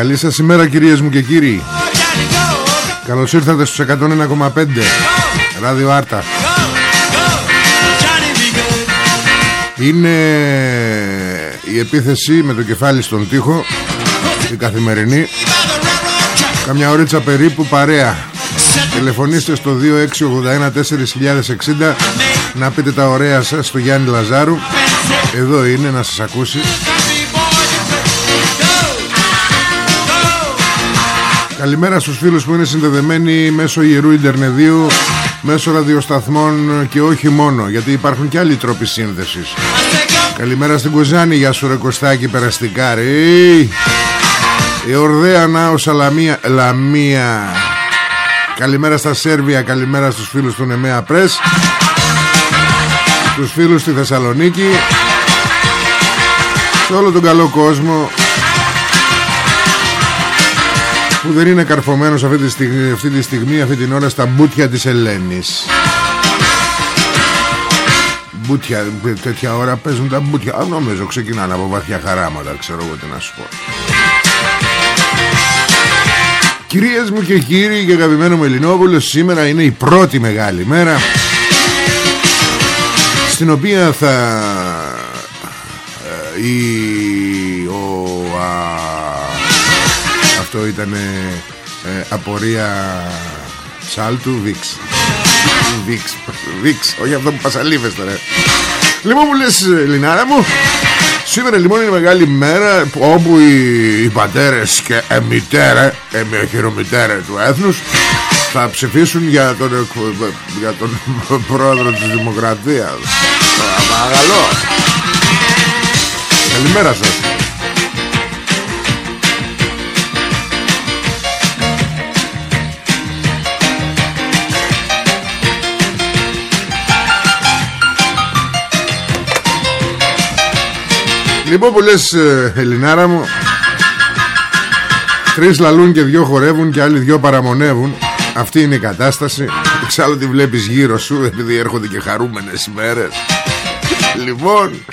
Καλή σας ημέρα κυρίες μου και κύριοι. go, Johnny, go, go, Καλώς ήρθατε στους 101,5 Ράδιο Άρτα. go, go, Johnny B. Good. Είναι η επίθεση με το κεφάλι στον τοίχο Η καθημερινή By the railroad track. Καμιά ωρίτσα περίπου παρέα Τηλεφωνήστε στο 2681 4060 Να πείτε τα ωραία σας στο Γιάννη Λαζάρου Εδώ είναι να σας ακούσει Καλημέρα στους φίλους που είναι συνδεδεμένοι μέσω ιερού Ιντερνεδίου Μέσω ραδιοσταθμών και όχι μόνο Γιατί υπάρχουν και άλλοι τρόποι σύνδεσης. Καλημέρα στην Κουζάνη Γεια σου ρε Κωστάκη περαστικά ρε. Η Ορδέα Νάος Σαλαμία Λαμία. Καλημέρα στα Σέρβια Καλημέρα στους φίλους του Νεμέα Πρες Στους φίλους στη Θεσσαλονίκη Σε όλο τον καλό κόσμο που δεν είναι καρφωμένος αυτή τη, στιγμή, αυτή τη στιγμή, αυτή την ώρα στα μπούτια της Ελένης. Μπούτια, τέτοια ώρα παίζουν τα μπούτια. Α, νομίζω ξεκινάνε από βαθιά χαράματα, ξέρω εγώ τι να σου πω. Κυρίες μου και κύριοι και αγαπημένο μου Ελληνόπουλο, σήμερα είναι η πρώτη μεγάλη μέρα στην οποία θα ε, η, ο, α, αυτό ήταν ε, απορία Σάλτου Βίξ Βίξ, Βίξ, όχι αυτό που πασαλίβες τώρα Λοιπόν μου λες Λινάρα μου Σήμερα λοιπόν είναι μεγάλη μέρα όπου οι, οι πατέρες και οι μητέρες, οι χειρομητέρες του έθνους θα ψηφίσουν για τον, εκ- για τον πρόεδρο της Δημοκρατίας. Παρακαλώ. Καλημέρα σας. Λοιπόν που λες ε, Ελληνάρα μου. Τρεις λαλούν και δυο χορεύουν και άλλοι δυο παραμονεύουν. Αυτή είναι η κατάσταση. Εξάλλου τη βλέπεις γύρω σου Επειδή έρχονται και χαρούμενες ημέρες Λοιπόν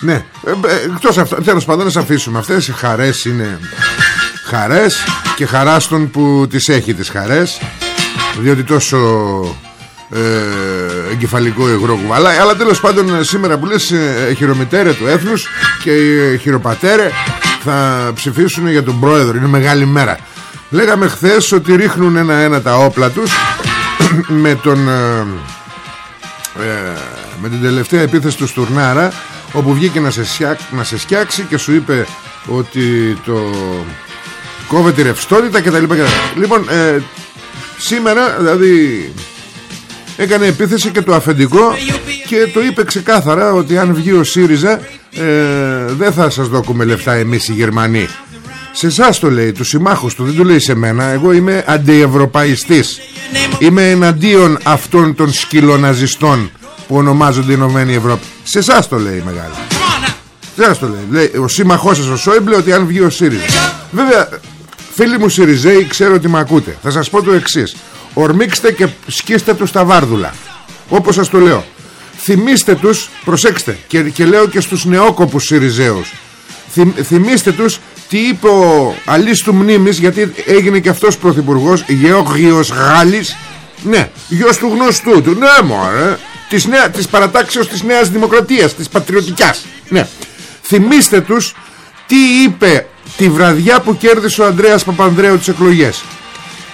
Ναι ε, ε, Εκτός αυτό Τέλος πάντων να σε αφήσουμε. Αυτές οι χαρές είναι Χαρές Και χαράστον που τις έχει τις χαρές Διότι τόσο ε, εγκεφαλικό υγρό κουβαλάει. Αλλά τέλος πάντων ε, σήμερα που λες ε, χειρομητέρε του έθνους και ε, χειροπατέρε θα ψηφίσουν για τον πρόεδρο. Είναι μεγάλη μέρα. Λέγαμε χθες ότι ρίχνουν ένα-ένα τα όπλα τους με τον ε, ε, με την τελευταία επίθεση του Στουρνάρα όπου βγήκε να σε, σιά- να σε σκιάξει και σου είπε ότι το κόβεται η ρευστότητα και τα λοιπά και τα λοιπά. Λοιπόν ε, σήμερα δηλαδή έκανε επίθεση και το αφεντικό και το είπε ξεκάθαρα ότι αν βγει ο ΣΥΡΙΖΑ ε, δεν θα σας δώκουμε λεφτά εμείς οι Γερμανοί Σε εσάς το λέει, τους συμμάχους του, δεν το λέει σε μένα. Εγώ είμαι αντιευρωπαϊστής. Είμαι εναντίον αυτών των σκυλοναζιστών που ονομάζονται Ηνωμένη Ευρώπη. Σε εσάς το λέει μεγάλη. Come on now. Δεν το λέει. λέει ο σύμμαχός σας ο Σόιμπλε ότι αν βγει ο ΣΥΡΙΖΑ. Βέβαια, φίλοι μου ΣΥΡΙΖΑΙ, ξέρω ότι με ακούτε. Θα σας πω το εξής. Ορμήξτε και σκίστε τους τα βάρδουλα. Όπως σας το λέω. Θυμήστε τους, προσέξτε, και, και λέω και στους νεόκοπους ΣΥΡΙΖΑΙΟΥς. Θυμ, θυμήστε τους τι είπε ο Αλής του Μνήμης, γιατί έγινε και αυτός πρωθυπουργός, Γεώργιος Γάλλης. Ναι, γιος του γνωστού του. Ναι, μωρέ. Της, νέα, της παρατάξεως της Νέας Δημοκρατίας, της Πατριωτικιάς. Ναι. Θυμήστε τους τι είπε τη βραδιά που κέρδισε ο Ανδρέας Παπανδρέου τις εκλογές.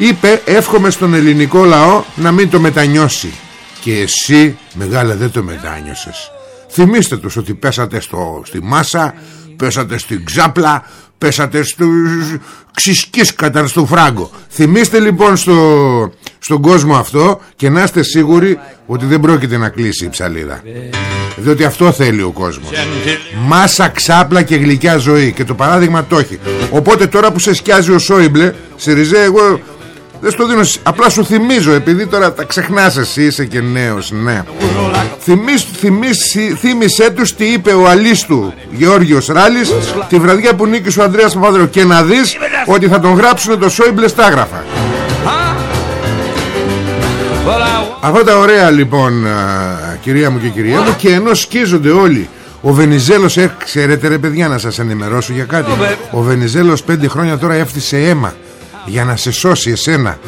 Είπε εύχομαι στον ελληνικό λαό να μην το μετανιώσει. Και εσύ μεγάλα δεν το μετάνιωσες. Θυμήστε τους ότι πέσατε στο, στη μάσα, πέσατε στην ξάπλα, πέσατε στους ξυσκίσκαταν στο φράγκο. Θυμήστε λοιπόν στο, στον κόσμο αυτό και να είστε σίγουροι ότι δεν πρόκειται να κλείσει η ψαλίδα. Διότι αυτό θέλει ο κόσμος. Μάσα, ξάπλα και γλυκιά ζωή. Και το παράδειγμα το έχει. Οπότε τώρα που σε σκιάζει ο Σόιμπλε, Σιριζέ, εγώ δεν στο δίνω. Απλά σου θυμίζω, επειδή τώρα τα ξεχνάς εσύ, είσαι και νέος, ναι. Θυμίσ, θυμίσ, θύμισέ τους τι είπε ο αλής του Γεώργιος Ράλης τη βραδιά που νίκησε ο Ανδρέας Παπαδρέου και να δεις ότι θα τον γράψουν το Σόιμπλε στάγραφα. Well, I Αυτά τα ωραία λοιπόν α, κυρία μου και κυρία μου και ενώ σκίζονται όλοι ο Βενιζέλος, ε, ξέρετε ρε παιδιά να σας ενημερώσω για κάτι Ο Βενιζέλος πέντε χρόνια τώρα έφτιασε αίμα για να σε σώσει εσένα.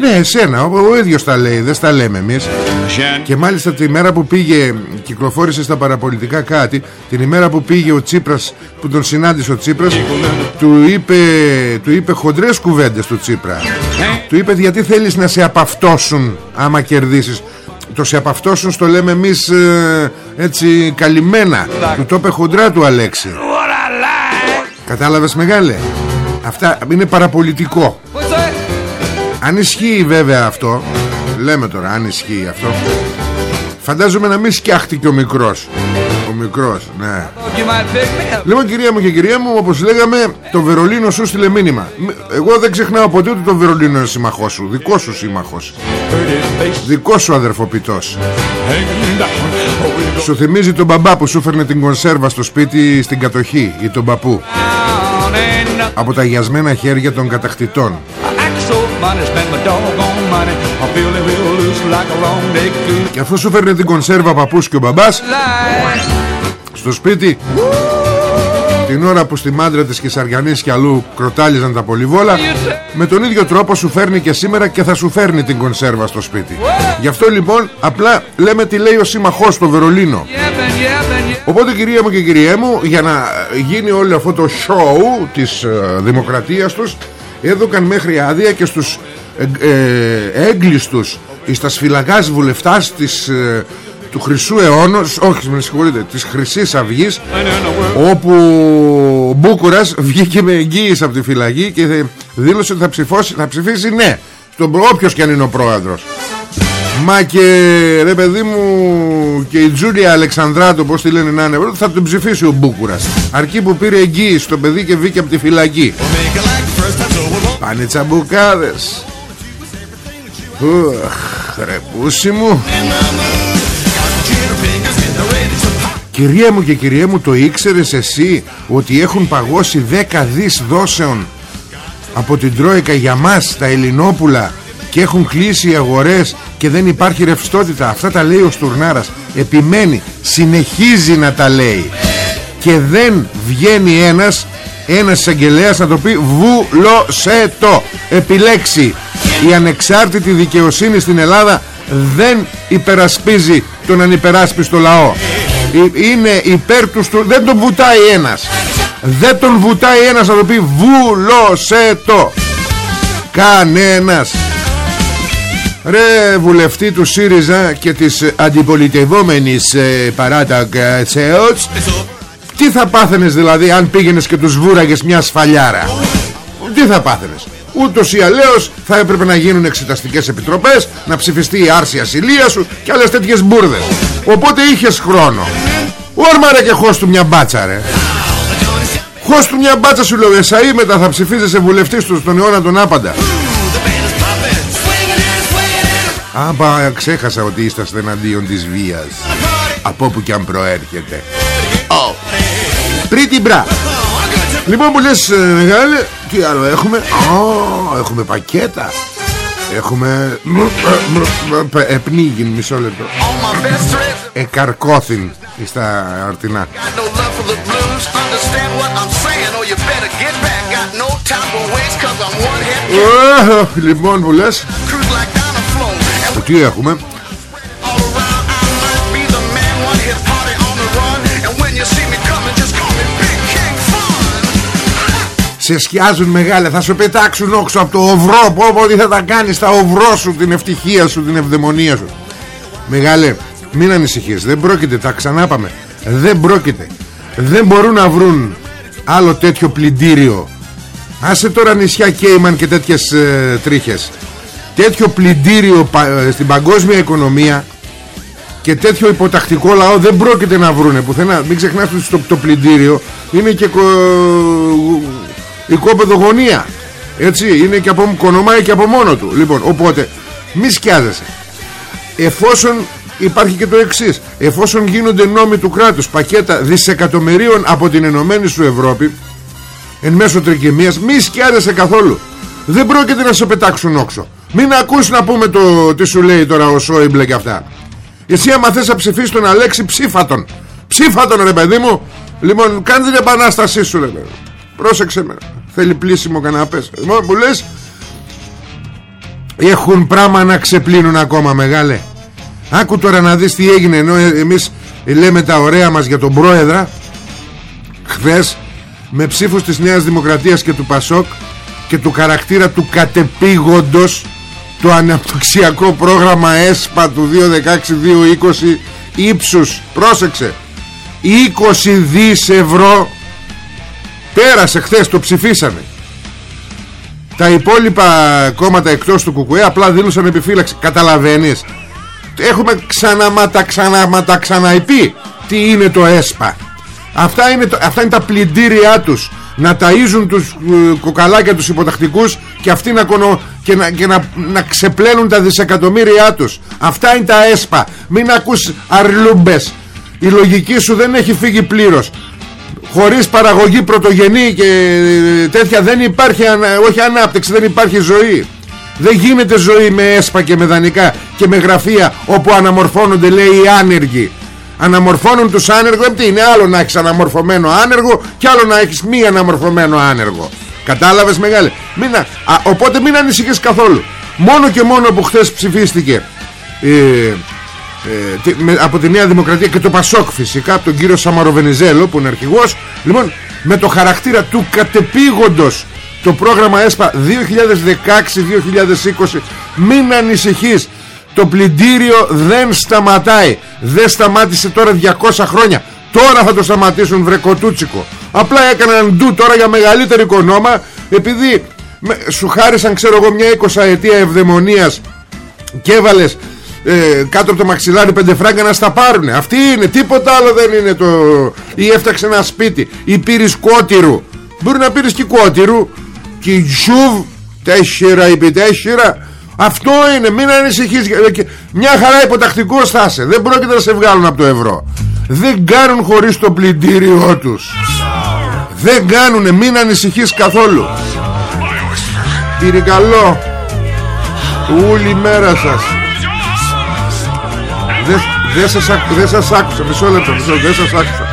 Ναι εσένα, ο, ο ίδιος τα λέει, δεν στα λέμε εμείς. Και μάλιστα τη μέρα που πήγε, κυκλοφόρησε στα παραπολιτικά κάτι Την ημέρα που πήγε ο Τσίπρας, που τον συνάντησε ο Τσίπρας Του είπε, του είπε χοντρές κουβέντες του Τσίπρα. Του είπε γιατί θέλεις να σε απαυτώσουν άμα κερδίσεις; Το σε απαυτώσουν στο λέμε εμείς ε, έτσι καλυμμένα Του το είπε χοντρά του Αλέξη. Κατάλαβες μεγάλε; Αυτά είναι παραπολιτικό What's that? Αν ισχύει βέβαια αυτό Λέμε τώρα αν ισχύει αυτό Φαντάζομαι να μην σκιάχτηκε ο μικρός Ο μικρός ναι You might pick me up. Λοιπόν κυρία μου και κυρία μου Όπως λέγαμε το Βερολίνο σου στείλε μήνυμα Μ- Εγώ δεν ξεχνάω ποτέ ότι το Βερολίνο είναι σύμμαχός σου Δικός σου σύμμαχος Δικό σου αδερφοποιητός Σου θυμίζει τον μπαμπά που σου φέρνε την κονσέρβα στο σπίτι στην κατοχή Ή τον παππού Down and up. Από τα γιασμένα χέρια των κατακτητών I act so funny, spend my doggone money. I'm feeling real loose like a wrong day cool. Και αφού σου φέρνε την κονσέρβα παππούς και ο μπαμπάς Light. στο σπίτι την ώρα που στη μάντρα της Κεσαριανής και αλλού κροτάλιζαν τα πολυβόλα με τον ίδιο τρόπο σου φέρνει και σήμερα και θα σου φέρνει την κονσέρβα στο σπίτι γι' αυτό λοιπόν απλά λέμε τι λέει ο σύμμαχός στο Βερολίνο Yep, and yep, and yep. Οπότε κυρία μου και κυριέ μου για να γίνει όλο αυτό το show της ε, δημοκρατίας τους έδωκαν μέχρι άδεια και στους ε, ε, έγκλειστους εις τας σφυλακάς βουλευτάς της, ε, του Χρυσού αιώνος όχι με συγχωρείτε της Χρυσής Αυγής όπου ο Μπούκουρας βγήκε με εγγύηση από τη φυλακή και δήλωσε ότι θα, ψηφώσει, θα ψηφίσει ναι στον προ- όποιος και αν είναι ο πρόεδρος Μα και ρε παιδί μου και η Τζούλια Αλεξανδράτου πως τη λένε να είναι θα τον ψηφίσει ο Μπούκουρας. Αρκεί που πήρε εγγύηση στο παιδί και βγήκε από τη φυλακή. Πάνε τσαμπουκάδες. Ουχ, ρε πούσι μου. Κυρία μου και κυρία μου το ήξερες εσύ ότι έχουν παγώσει 10 δις δόσεων από την Τρόικα για μας τα Ελληνόπουλα; Και έχουν κλείσει οι αγορές και δεν υπάρχει ρευστότητα. Αυτά τα λέει ο Στουρνάρας. Επιμένει, συνεχίζει να τα λέει. Και δεν βγαίνει ένας ένας εισαγγελέας να το πει βουλωσέ το επιλέξει η ανεξάρτητη δικαιοσύνη στην Ελλάδα δεν υπερασπίζει τον ανυπεράσπιστο λαό. Ε, είναι υπέρ του στου... δεν τον βουτάει ένας. Δεν τον βουτάει ένας να το πει βουλωσέ το κανένας Ρε βουλευτή του ΣΥΡΙΖΑ και της αντιπολιτευόμενης ε, παράταξεως Τι θα πάθαινες δηλαδή αν πήγαινες και τους βούραγες μια σφαλιάρα; Τι θα πάθαινες; Ούτως ή αλλιώς θα έπρεπε να γίνουν εξεταστικές επιτροπές Να ψηφιστεί η άρση ασυλία σου Και άλλες τέτοιες μπουρδες. Οπότε είχες χρόνο. Όρμα ρε και χώσ' του μια μπάτσα ρε. Χώστου μια μπάτσα σου λέω Εσαΐ μετά θα ψηφίζεσαι βουλευτής του στον αιώνα τον άπαντα Άμπα ξέχασα ότι είσαστε εναντίον της βίας. Από όπου και αν προέρχεται. Oh. Pretty bra Λοιπόν που λες ε, μεγάλε Τι άλλο έχουμε; Oh, Έχουμε πακέτα. Έχουμε Επνίγην μισό λεπτό. Εκαρκώθην Στα αρτινά. Λοιπόν που λες Τι έχουμε. Σε σκιάζουν μεγάλε Θα σου πετάξουν όξω από το οβρό Πω πω τι θα τα κάνεις Τα οβρό σου την ευτυχία σου Την ευδαιμονία σου. Μεγάλε μην ανησυχείς Δεν πρόκειται τα ξανάπαμε. Δεν πρόκειται. Δεν μπορούν να βρουν Άλλο τέτοιο πλυντήριο. Άσε τώρα νησιά Κέιμαν και τέτοιες ε, τρίχες Τέτοιο πλυντήριο ε, στην παγκόσμια οικονομία Και τέτοιο υποτακτικό λαό Δεν πρόκειται να βρούνε πουθενά. Μην ξεχνάς ότι το, το πλυντήριο Είναι και κο, οικόπεδογωνία Έτσι. Είναι και από κονομάει και από μόνο του. Λοιπόν οπότε μη σκιάζεσαι. Εφόσον υπάρχει και το εξής Εφόσον γίνονται νόμοι του κράτους Πακέτα δισεκατομμυρίων από την Ενωμένη σου Ευρώπη Εν μέσω τρικυμίας Μη σκιάζεσαι καθόλου. Δεν πρόκειται να σε πετάξουν όξο Μην ακούς να πούμε το τι σου λέει τώρα ο Σόιμπλε και αυτά. Εσύ άμα θες να ψηφίσεις τον Αλέξη ψήφα τον. Ρε παιδί μου. Λοιπόν κάνει την επανάστασή σου ρε παιδί Πρόσεξε με. Θέλει πλήσιμο καναπές. Λοιπόν που λες Έχουν πράγμα να ξεπλύνουν ακόμα μεγάλε. Άκου τώρα να δεις τι έγινε Ενώ εμείς λέμε τα ωραία μας για τον πρόεδρα. Χθες με ψήφους της Νέας Δημοκρατίας και του Πασόκ και του χαρακτήρα του κατεπήγοντος το αναπτυξιακό πρόγραμμα ΕΣΠΑ του 2016-2020 ύψους, πρόσεξε 20 δις ευρώ πέρασε χθες το ψηφίσανε. Τα υπόλοιπα κόμματα εκτός του ΚΚΕ απλά δήλωσαν επιφύλαξη. Καταλαβαίνεις. Έχουμε ξαναματα ξαναματα ξαναειπεί τι είναι το ΕΣΠΑ. Αυτά είναι, αυτά είναι τα πλυντήριά τους. Να ταΐζουν τους ε, κοκαλάκια τους υποτακτικούς και αυτοί να, κονο, και, να, και να, να ξεπλένουν τα δισεκατομμύρια τους. Αυτά είναι τα ΕΣΠΑ μην ακούς αρλούμπες. Η λογική σου δεν έχει φύγει πλήρως. Χωρίς παραγωγή πρωτογενή και ε, τέτοια δεν υπάρχει όχι ανάπτυξη δεν υπάρχει ζωή. Δεν γίνεται ζωή με έσπα και με δανεικά και με γραφεία όπου αναμορφώνονται λέει οι άνεργοι. Αναμορφώνουν τους άνεργους τι είναι άλλο να έχεις αναμορφωμένο άνεργο και άλλο να έχεις μη αναμορφωμένο άνεργο κατάλαβες μεγάλε; Μην, α, οπότε μην ανησυχείς καθόλου. Μόνο και μόνο που χθες ψηφίστηκε ε, ε, με, από τη Νέα Δημοκρατία και το Πασόκ φυσικά από τον κύριο Σαμαροβενιζέλο που είναι αρχηγός. Λοιπόν με το χαρακτήρα του κατεπήγοντος το πρόγραμμα ΕΣΠΑ 2016-2020 μην ανησυχείς. Το πλυντήριο δεν σταματάει. Δεν σταμάτησε τώρα 200 χρόνια. Τώρα θα το σταματήσουν βρεκοτούτσικο απλά έκαναν ντου τώρα για μεγαλύτερη οικονόμα επειδή σου χάρισαν ξέρω εγώ μια 20 ετία ευδαιμονίας και έβαλες ε, κάτω από το μαξιλάρι πέντε φράγκα να στα πάρουνε. Αυτή είναι τίποτα άλλο δεν είναι το ή έφταξε ένα σπίτι ή πήρες κότηρου μπορεί να πήρες και κότηρου και τζουβ τέσσερα επί τέσσερα. Αυτό είναι μην ανησυχείς μια χαρά υποτακτικός θα είσαι. Δεν πρόκειται να σε βγάλουν από το ευρώ. Δεν κάνουν χωρίς το πλυντήριό τους δεν κάνουνε μην ανησυχείς καθόλου. Πυρικαλό Ούλη μέρα σας. Δεν δε σας, δε σας άκουσα Μισό λεπτό, μισό Δεν σας άκουσα.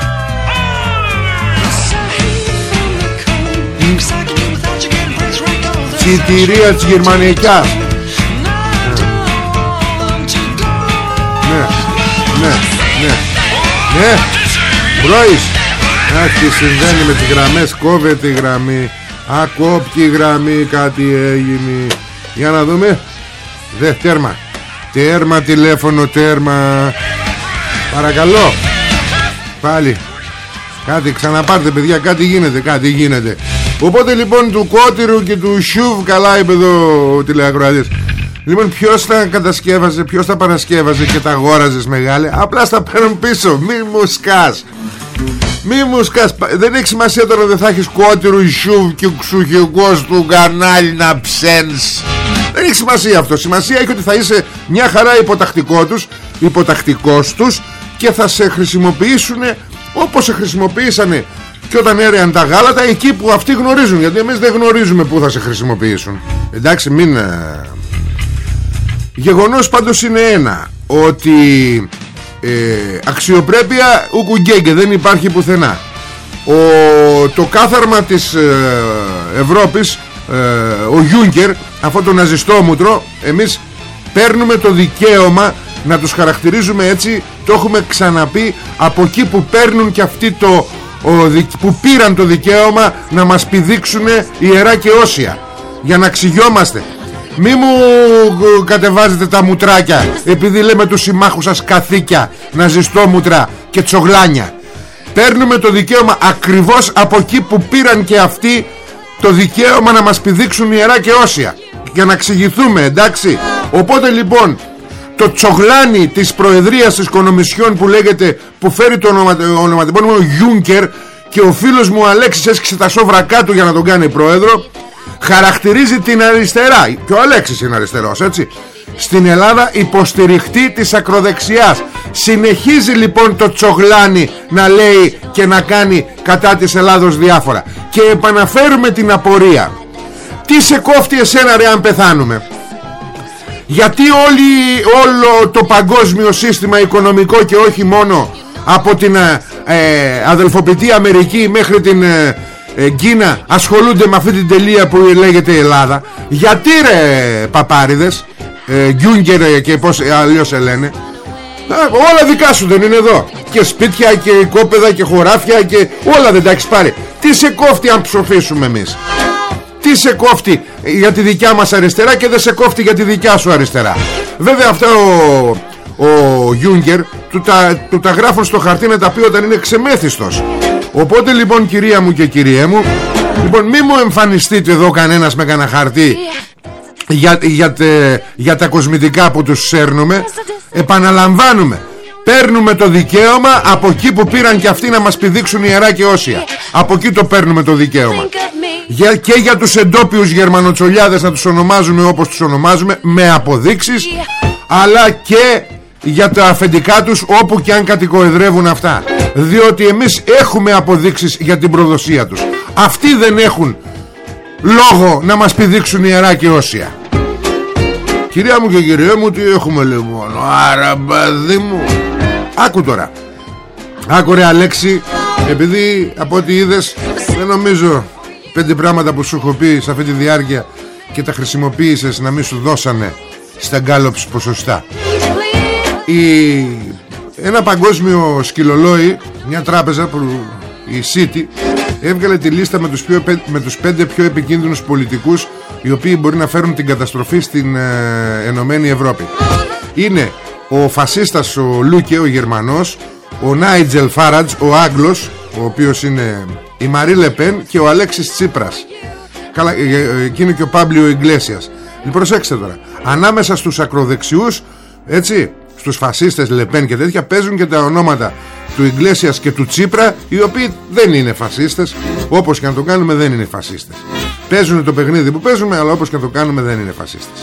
Τσιτηρία της Γερμανικάς Ναι, ναι, ναι Ναι, Μπρόης Αχ, τι συμβαίνει με τις γραμμές Κόβεται η γραμμή. Ακόπτει η γραμμή Κάτι έγινε. Για να δούμε. Δε τέρμα. Τέρμα τηλέφωνο τέρμα. Παρακαλώ. Πάλι. Κάτι ξαναπάρτε παιδιά Κάτι γίνεται Κάτι γίνεται. Οπότε λοιπόν του Κότηρου και του Σιούβ Καλά είπε εδώ τηλεακροατής. Λοιπόν ποιος τα κατασκεύαζε Ποιος τα παρασκεύαζε και τα αγόραζες μεγάλε Απλά στα παίρνουν πίσω. Μη μου σκάς Μη μου σκάς πα- Δεν έχει σημασία τώρα δεν θα έχεις κότηρου ισούβ και ξουχικός του κανάλι να ψένεις. Δεν έχει σημασία αυτό. Σημασία έχει ότι θα είσαι μια χαρά υποτακτικό τους Υποτακτικός τους Και θα σε χρησιμοποιήσουν Όπως σε χρησιμοποιήσανε Και όταν έρεαν τα γάλατα Εκεί που αυτοί γνωρίζουν. Γιατί εμείς δεν γνωρίζουμε που θα σε χρησιμοποιήσουν. Εντάξει μην ε, Γεγονός πάντως είναι ένα Ότι ε, αξιοπρέπεια ουκουγκέγκε δεν υπάρχει πουθενά. Ο, Το κάθαρμα της ε, Ευρώπης ε, Ο Γιούγκερ Αυτό το ναζιστόμουτρο Εμείς παίρνουμε το δικαίωμα Να τους χαρακτηρίζουμε έτσι Το έχουμε ξαναπεί Από εκεί που παίρνουν και αυτοί το ο, δι- Που πήραν το δικαίωμα Να μας πηδήξουν ιερά και όσια. Για να ξυγιόμαστε μη μου ε, κατεβάζετε τα μουτράκια Επειδή λέμε τους συμμάχους σας καθήκια Ναζιστόμουτρα και τσογλάνια. Παίρνουμε το δικαίωμα ακριβώς από εκεί που πήραν και αυτοί Το δικαίωμα να μας πηδήξουν ιερά και όσια. Για να εξηγηθούμε εντάξει. Οπότε λοιπόν το τσογλάνι της Προεδρίας της Κονομισιόν που λέγεται Που φέρει το ονομα, ονοματεπώνυμο Γιούνκερ Και ο φίλος μου Αλέξης έσκησε τα σόβρακά του για να τον κάνει πρόεδρο χαρακτηρίζει την αριστερά. Και ο Αλέξης είναι αριστερός έτσι. Στην Ελλάδα υποστηριχτή της ακροδεξιάς. Συνεχίζει λοιπόν το τσογλάνι να λέει και να κάνει κατά της Ελλάδος διάφορα. Και επαναφέρουμε την απορία. Τι σε κόφτει εσένα ρε αν πεθάνουμε; Γιατί όλη, όλο το παγκόσμιο σύστημα οικονομικό και όχι μόνο από την ε, ε, αδελφοποιητή Αμερική μέχρι την ε, ε, Κίνα ασχολούνται με αυτή την τελεία που λέγεται η Ελλάδα. Γιατί ρε παπάριδες ε, Γκιούγκερ ε, και πως ε, αλλιώς σε λένε. Α, όλα δικά σου δεν είναι εδώ. Και σπίτια και κόπεδα και χωράφια και όλα δεν τα έχεις πάρει. Τι σε κόφτει αν ψοφήσουμε εμείς; Τι σε κόφτει για τη δικιά μας αριστερά και δεν σε κόφτει για τη δικιά σου αριστερά; Βέβαια αυτό ο, ο Γιούγκερ του τα, του τα γράφουν στο χαρτί να τα πει όταν είναι ξεμέθιστος οπότε λοιπόν κυρία μου και κυριέ μου λοιπόν μη μου εμφανιστείτε εδώ κανένας με κανένα χαρτί. Για, για, τε- για τα κοσμητικά που τους σέρνουμε επαναλαμβάνουμε. Παίρνουμε το δικαίωμα από εκεί που πήραν και αυτοί να μας πηδήξουν ιερά και όσια. Από εκεί το παίρνουμε το δικαίωμα. Για, και για τους εντόπιους γερμανοτσολιάδες να τους ονομάζουμε όπως τους ονομάζουμε με αποδείξεις αλλά και για τα αφεντικά τους όπου και αν κατοικοεδρεύουν αυτά διότι εμείς έχουμε αποδείξεις για την προδοσία τους. Αυτοί δεν έχουν λόγο να μας πηδήξουν ιερά και όσια. Κυρία μου και κυριέ μου τι έχουμε λοιπόν Άρα παιδί μου. Άκου τώρα. Άκου ρε Αλέξη Επειδή από ό,τι είδες Δεν νομίζω Πέντε πράγματα που σου έχω πει σε αυτή τη διάρκεια Και τα χρησιμοποίησες να μην σου δώσανε Στα γκάλοψ ποσοστά. Η... Ένα παγκόσμιο σκυλολόι Μια τράπεζα που Η City Έβγαλε τη λίστα με τους, πιο, πέ- με τους πέντε πιο επικίνδυνους πολιτικούς Οι οποίοι μπορεί να φέρουν την καταστροφή Στην ε, Ενωμένη Ευρώπη. Είναι ο φασίστας Ο Λούκε ο Γερμανός Ο Νάιτζελ Φάρατζ ο Άγγλος Ο οποίος είναι η Μαρή Λεπέν Και ο Αλέξης Τσίπρας. Καλά, ε, ε, εκείνο και ο Πάμπλιο Ιγκλέσιας. Λοιπόν προσέξτε τώρα. Ανάμεσα στους ακροδεξιούς Έτσι Στους φασίστες Λεπέν και τέτοια Παίζουν και τα ονόματα του Ιγκλέσιας και του Τσίπρα Οι οποίοι δεν είναι φασίστες Όπως και να το κάνουμε δεν είναι φασίστες. Παίζουν το παιχνίδι που παίζουμε Αλλά όπως και να το κάνουμε δεν είναι φασίστες.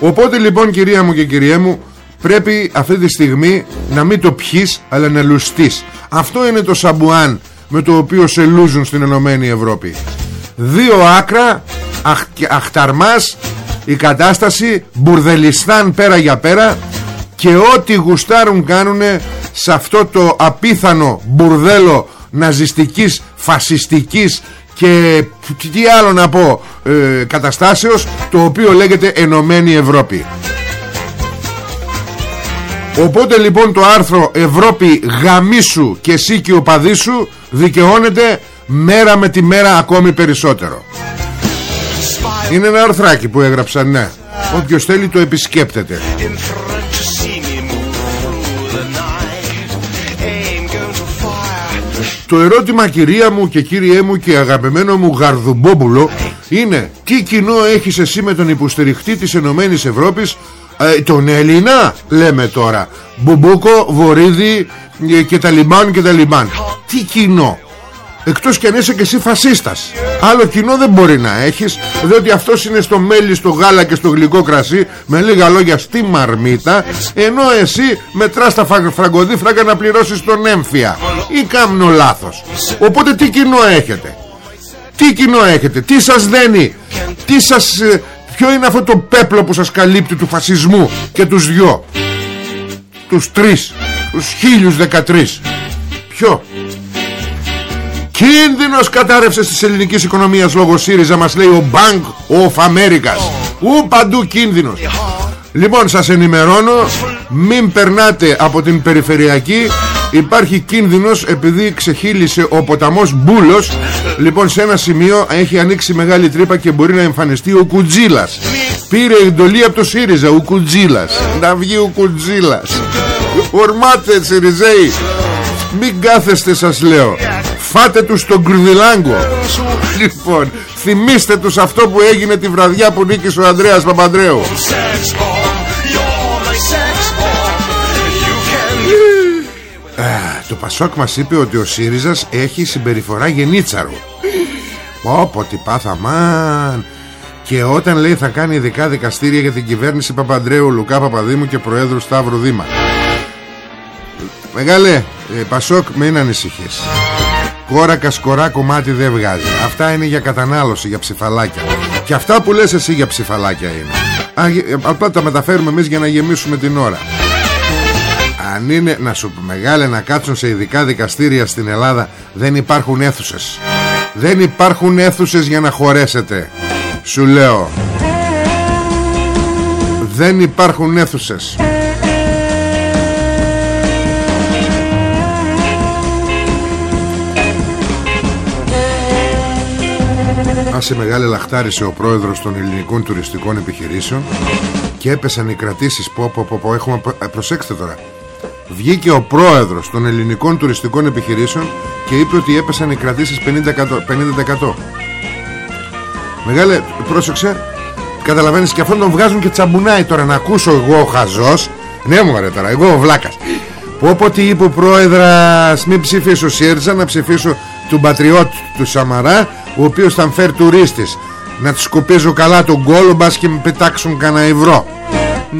Οπότε λοιπόν κυρία μου και κυριέ μου Πρέπει αυτή τη στιγμή να μην το πιείς αλλά να λουστείς. Αυτό είναι το σαμπουάν με το οποίο σε λούζουν στην Ενωμένη Ευρώπη. Δύο άκρα αχ, Αχταρμάς Η κατάσταση Μπουρδελιστάν πέρα για πέρα Και ό,τι γουστάρουν κάνουνε Σε αυτό το απίθανο μπουρδέλο Ναζιστικής Φασιστικής και τι άλλο να πω ε, καταστάσεως το οποίο λέγεται Ενωμένη Ευρώπη Οπότε λοιπόν το άρθρο Ευρώπη γαμίσου και εσύ και ο παδί σου δικαιώνεται μέρα με τη μέρα ακόμη περισσότερο. Είναι ένα αρθράκι που έγραψαν ναι. Όποιος θέλει το επισκέπτεται. Το ερώτημα κυρία μου και κύριέ μου και αγαπημένο μου Γαρδουμπόμπουλο είναι τι κοινό έχεις εσύ με τον υποστηριχτή της Ενωμένης Ευρώπης ε, τον Έλληνα λέμε τώρα. Μπουμπούκο, Βορύδη ε, και τα λιμπάν και τα λιμπάν τι κοινό; Εκτός κι αν είσαι και εσύ φασίστας. Άλλο κοινό δεν μπορεί να έχεις Διότι αυτός είναι στο μέλι, στο γάλα και στο γλυκό κρασί Με λίγα λόγια στη μαρμίτα Ενώ εσύ μετράς τα φρα- φραγκοδίφραγκα να πληρώσεις τον έμφυα. Ή κάμνο λάθος. Οπότε τι κοινό έχετε; Τι κοινό έχετε; Τι σας δένει; Τι σας ε, Ποιο είναι αυτό το πέπλο που σας καλύπτει του φασισμού Και τους δυο; Τους τρεις. Τους χίλιους δεκατρεις Ποιο; Κίνδυνος κατάρρευσης της ελληνικής οικονομίας λόγω ΣΥΡΙΖΑ μας λέει ο Bank of America. Ου παντού κίνδυνος. Λοιπόν σας ενημερώνω μην περνάτε από την περιφερειακή. Υπάρχει κίνδυνος επειδή ξεχύλισε ο ποταμός Μπούλος. Λοιπόν σε ένα σημείο έχει ανοίξει μεγάλη τρύπα και μπορεί να εμφανιστεί ο Κουτζίλας. Πήρε εντολή από το ΣΥΡΙΖΑ ο Κουτζίλας. Να βγει ο Κουτζίλας. Ορμάτε ΣΥΡΙΖΑΙ Μην κάθεστε σας λέω Φάτε τους στον κρυδιλάγκο Λοιπόν Θυμήστε τους αυτό που έγινε τη βραδιά που νίκησε ο Ανδρέας Παπανδρέου sex bomb. You're my sex bomb. You can Α, Το Πασόκ μας είπε ότι ο ΣΥΡΙΖΑς έχει συμπεριφορά γενίτσαρου Πω πω τι πάθαμαν Και όταν λέει θα κάνει ειδικά δικαστήρια για την κυβέρνηση Παπανδρέου Λουκά Παπαδήμου και Προέδρου Σταύρου Δήμα Μεγάλε ε, Πασόκ μην ανησυχείς Κόρακα σκορά κομμάτι δεν βγάζει. Αυτά είναι για κατανάλωση, για ψηφαλάκια. Και αυτά που λες εσύ για ψηφαλάκια είναι. Α, γε- ε, Απλά τα μεταφέρουμε εμείς για να γεμίσουμε την ώρα. Αν είναι να σου μεγάλε να κάτσουν σε ειδικά δικαστήρια στην Ελλάδα δεν υπάρχουν αίθουσες. Δεν υπάρχουν αίθουσες για να χωρέσετε. Σου λέω. Δεν υπάρχουν αίθουσες Άσε μεγάλη λαχτάρισε ο πρόεδρος των ελληνικών τουριστικών επιχειρήσεων και έπεσαν οι κρατήσεις πω, πω, πω, πω, έχουμε, ε, προσέξτε τώρα Βγήκε ο πρόεδρος των ελληνικών τουριστικών επιχειρήσεων και είπε ότι έπεσαν οι κρατήσεις 50%. 50%. Μεγάλε, πρόσεξε, καταλαβαίνεις και αυτόν τον βγάζουν και τσαμπουνάει τώρα να ακούσω εγώ ο χαζός. Ναι μου ρε τώρα, εγώ ο βλάκας. Πω πω τι είπε ο πρόεδρας, μην ψηφίσω ΣΥΡΙΖΑ, να ψηφίσω του πατριώτη του Σαμαρά, ο οποίος θα φέρει τουρίστης. Να τους σκοπίζω καλά τον κόλο μπας και με πετάξουν κανένα ευρώ.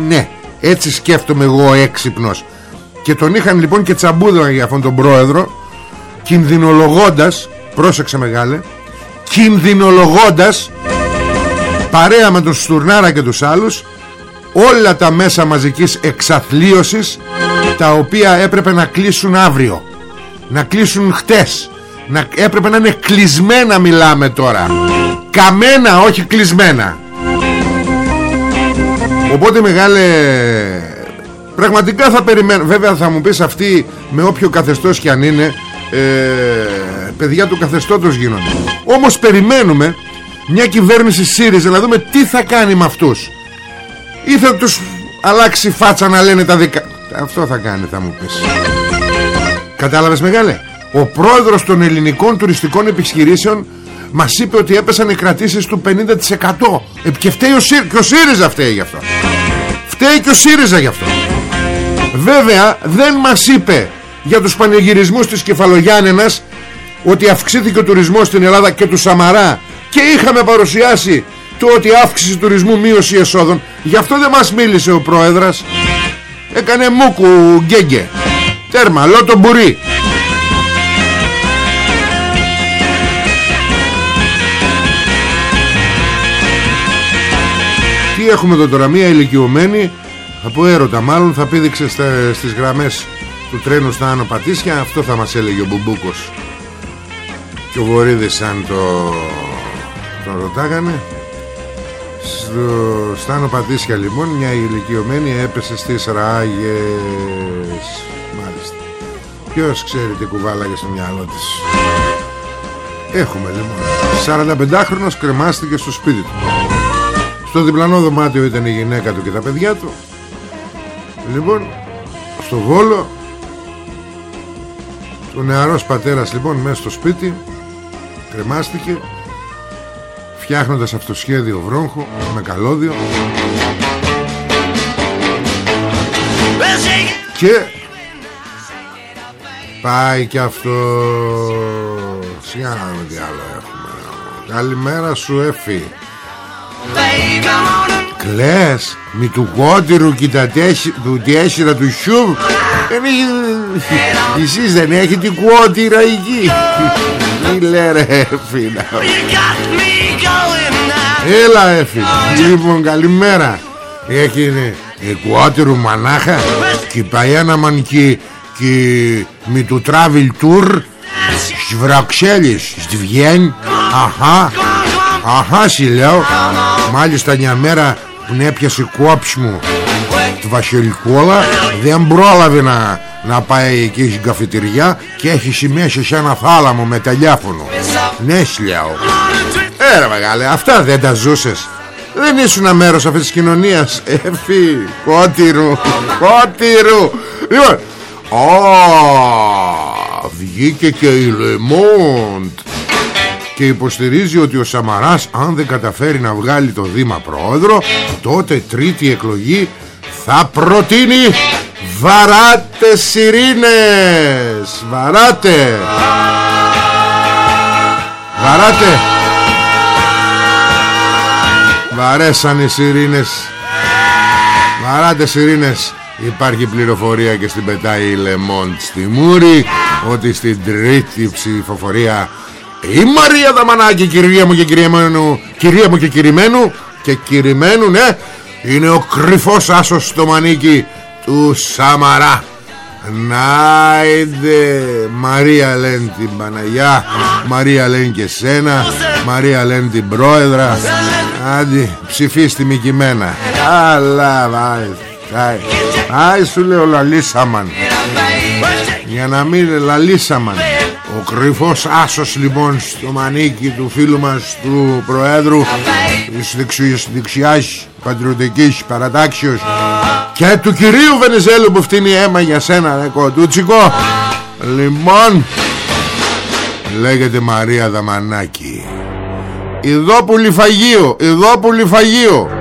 Ναι, έτσι σκέφτομαι εγώ έξυπνος. Και τον είχαν λοιπόν και τσαμπούδα για αυτόν τον πρόεδρο Κινδυνολογώντας Πρόσεξε μεγάλε Κινδυνολογώντας Παρέα με τον Στουρνάρα και τους άλλους Όλα τα μέσα μαζικής εξαθλίωσης Τα οποία έπρεπε να κλείσουν αύριο Να κλείσουν χτες να, Έπρεπε να είναι κλεισμένα μιλάμε τώρα. Καμένα όχι κλεισμένα. Οπότε μεγάλε Πραγματικά θα περιμένω Βέβαια θα μου πεις αυτοί με όποιο καθεστώς κι αν είναι ε, Παιδιά του καθεστώτος γίνονται. Όμως περιμένουμε Μια κυβέρνηση ΣΥΡΙΖΑ να δούμε τι θα κάνει με αυτούς. Ή θα τους αλλάξει φάτσα να λένε τα δικά Αυτό θα κάνει θα μου πεις. Κατάλαβες μεγάλε; Ο πρόεδρος των ελληνικών τουριστικών επιχειρήσεων μας είπε ότι έπεσαν οι κρατήσεις του 50% ε, Και φταίει ο, ΣΥΡ, και ο ΣΥΡΙΖΑ φταίει γι' αυτό. Φταίει και ο ΣΥΡΙΖΑ γι' αυτό. Βέβαια δεν μας είπε για τους πανηγυρισμούς της Κεφαλογιάννενας ότι αυξήθηκε ο τουρισμός στην Ελλάδα και του Σαμαρά και είχαμε παρουσιάσει το ότι αύξηση τουρισμού μείωση εσόδων. Γι' αυτό δεν μας μίλησε ο πρόεδρας. Έκανε μούκου γκέγκε. Τέρμα λότο μπουρί Τι έχουμε εδώ τώρα Μία ηλικιωμένη Από έρωτα μάλλον θα πήδηξε στα, στις γραμμές Του τρένου στα Άνω Πατήσια Αυτό θα μας έλεγε ο Μπουμπούκος. Και ο Βορύδης σαν το Τον ρωτάγανε Στο, Στα Άνω Πατήσια λοιπόν Μια ηλικιωμένη έπεσε στις ράγες. Μάλιστα. Ποιος ξέρει τι κουβάλαγε στο μυαλό της. Έχουμε λοιπόν 45χρονος κρεμάστηκε στο σπίτι του στο διπλανό δωμάτιο ήταν η γυναίκα του και τα παιδιά του. Λοιπόν Στο Βόλο Ο νεαρός πατέρας λοιπόν μέσα στο σπίτι Κρεμάστηκε Φτιάχνοντας αυτοσχέδιο βρόχο Με καλώδιο. Και Πάει και αυτό. Σιγά να δούμε τι άλλο έχουμε. Καλημέρα σου Εφη Κλαις Μη του κότηρου και τα τέσσι, του τέσσερα του σιούβ Δεν έχει Εσείς δεν έχετε κότηρα εκεί. Τι λέει ρε Εφη να- Έλα Εφη Λοιπόν καλημέρα. Έχει κουότερου μανάχα. Και πάει ένα μαν και, και με το travel tour. Σβραξέλης Στη Βιέννη Αχα Αχα σου λέω. Μάλιστα μια μέρα που έπιασε κόψιμο Τη Βασιλικόλα Δεν πρόλαβε να, να πάει εκεί στην καφετεριά Και έχει σημέσει σε ένα θάλαμο με τηλέφωνο. Ναι σου λέω. Έρε μεγάλε αυτά δεν τα ζούσες. Δεν ήσουν μέρος αυτής της κοινωνίας. Εφή Κότηρου Κότηρου. Λοιπόν Α, βγήκε και η Λεμόντ και υποστηρίζει ότι ο Σαμαράς αν δεν καταφέρει να βγάλει το Δήμα Πρόεδρο τότε τρίτη εκλογή θα προτείνει βαράτες σιρήνες. Βαράτε. Βαράτε. Βαρέσαν οι σιρήνες. Βαράτες σιρήνες. Υπάρχει πληροφορία και στην πετάει η Λεμόντ στη Μούρη ότι στην τρίτη ψηφοφορία η Μαρία Δαμανάκη κυρία μου και κυριεμένου κυρία μου και κυρημένου και κυρημένου ναι είναι ο κρυφός άσος στο μανίκι του Σαμαρά. Νάιντε Μαρία λένε την Παναγιά Μαρία λένε και σένα Μαρία λένε την πρόεδρα. Άντι ψηφίστη μη κειμένα Αλλά βάει Άι, άι σου λέω λαλίσαμαν Για να μην λαλίσαμαν Ο κρυφός άσος λοιπόν στο μανίκι του φίλου μας του Προέδρου Της δεξιάς, δεξιάς πατριωτικής παρατάξεως Και του κυρίου Βενιζέλου που φτύνει αίμα για σένα ρε κοντούτσικο. Λοιπόν Λέγεται Μαρία Δαμανάκη. Ιδόπουλη φαγείο Ιδόπουλη φαγείο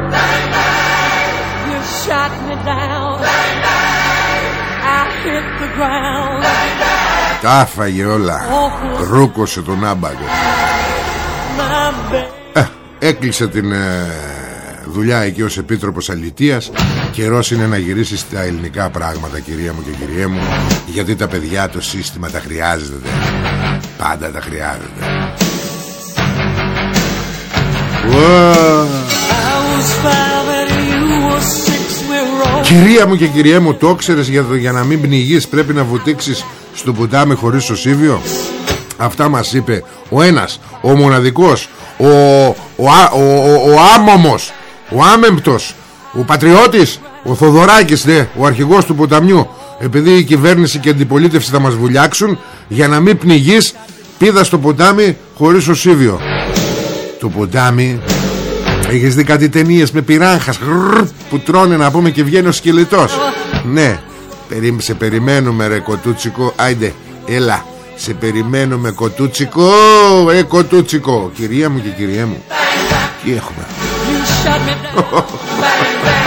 Τα έφαγε όλα Ρούκωσε τον άμπαγκο My baby. ε, Έκλεισε την ε, δουλειά εκεί ως Επίτροπος Αλητείας Καιρός είναι να γυρίσεις στα ελληνικά πράγματα κυρία μου και κυριέ μου Γιατί τα παιδιά το σύστημα τα χρειάζεται Πάντα τα χρειάζεται Ουα. I was five and you were six. We're all Κυρία μου και κυριέ μου το ξέρεις για, το- για να μην πνιγείς πρέπει να βουτήξεις στο ποτάμι χωρίς σωσίβιο Αυτά μας είπε ο ένας, ο μοναδικός, ο, ο, α- ο, ο, ο άμωμος, ο άμεμπτος, ο πατριώτης, ο Θοδωράκης, ναι, ο αρχηγός του ποταμιού. Επειδή η κυβέρνηση και η αντιπολίτευση θα μας βουλιάξουν, για να μην πνιγείς, πήδα στο ποτάμι χωρίς σωσίβιο. Το ποτάμι Έχεις δει κάτι ταινίες με πυράγχας γρρρ, Που τρώνε να πούμε και βγαίνει ο σκελετός Ναι περί- Σε περιμένουμε ρε κοτούτσικο Άιντε έλα Σε περιμένουμε κοτούτσικο Ε κοτούτσικο Κυρία μου και κυρία μου Τι έχουμε; You shot me down. bang, bang.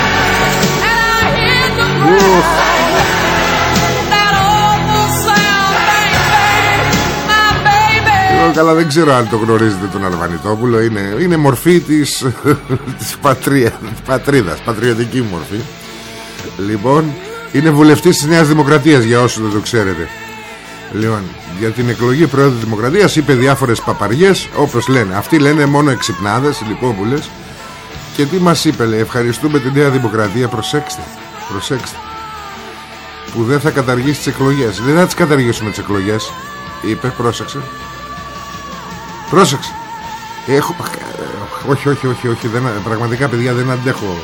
And I hit the ground. That awful sound. Bang, bang. My baby. Εγώ καλά δεν ξέρω αν το γνωρίζετε τον Αλβανιτόπουλο Είναι, είναι μορφή της, της, πατρία, της πατρίδας Πατριωτική μορφή Λοιπόν Είναι βουλευτής της Νέας Δημοκρατίας Για όσους δεν το ξέρετε. Λοιπόν για την εκλογή Πρόεδρου της Δημοκρατίας Είπε διάφορες παπαριές Όπως λένε. Αυτοί λένε μόνο εξυπνάδες Λοιπόν που λες Και τι μας είπε λέει Ευχαριστούμε τη Νέα Δημοκρατία Προσέξτε Προσέξτε που δεν θα καταργήσει τις εκλογές Δεν θα τις καταργήσουμε τις εκλογές Είπε πρόσεξε. Πρόσεξε Έχω... Όχι, όχι, όχι, όχι δεν... Πραγματικά παιδιά δεν αντέχω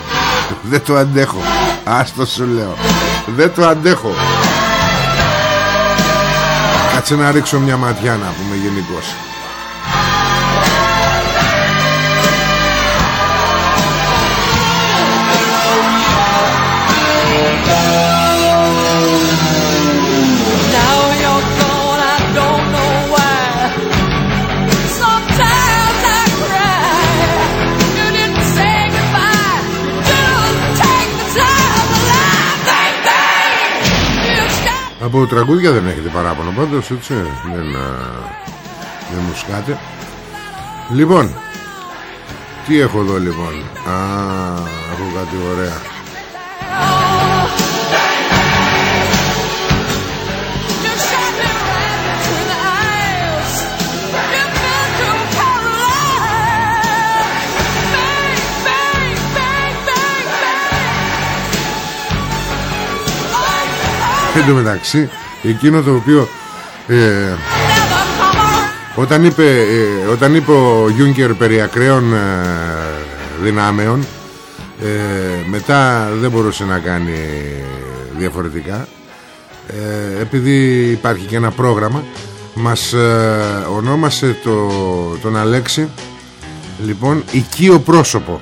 Δεν το αντέχω. Άστο σου λέω. Δεν το αντέχω. Κάτσε να ρίξω μια ματιά να πούμε γενικώς Από Από τραγούδια δεν έχετε παράπονο πάντως έτσι δεν, α, δεν μου σκάτε. Λοιπόν Τι έχω εδώ λοιπόν; Α, έχω κάτι ωραία Εν τω μεταξύ Εκείνο το οποίο ε, Never come around. όταν, είπε, ε, όταν είπε ο Γιούγκερ περί ακραίων ε, δυνάμεων ε, μετά δεν μπορούσε να κάνει διαφορετικά ε, επειδή υπάρχει και ένα πρόγραμμα μας ε, ονόμασε το, τον Αλέξη λοιπόν οικείο πρόσωπο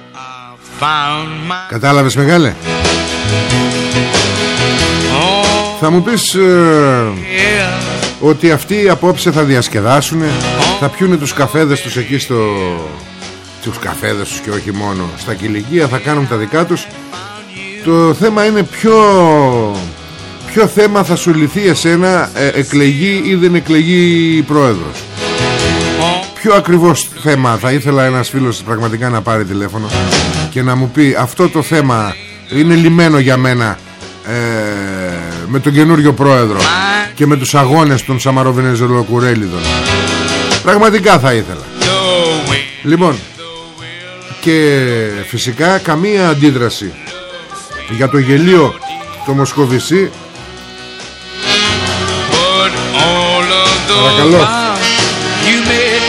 Found my κατάλαβες μεγάλε; Θα μου πεις ε, ότι αυτοί απόψε θα διασκεδάσουν θα πιούνε τους καφέδες τους εκεί στο τους καφέδες τους και όχι μόνο στα κηλικία θα κάνουν τα δικά τους. Το θέμα είναι ποιο ποιο θέμα θα σου λυθεί εσένα ε, εκλεγεί ή δεν εκλεγεί πρόεδρος. Ποιο ακριβώς θέμα θα ήθελα ένας φίλος πραγματικά να πάρει τηλέφωνο και να μου πει αυτό το θέμα είναι λυμένο για μένα ε, με τον καινούριο πρόεδρο και με τους αγώνες των Σαμαροβενεζελοκουρέλιδων πραγματικά θα ήθελα. Λοιπόν και φυσικά καμία αντίδραση για το γελίο το Μοσκοβισί But all of the Παρακαλώ. vows you made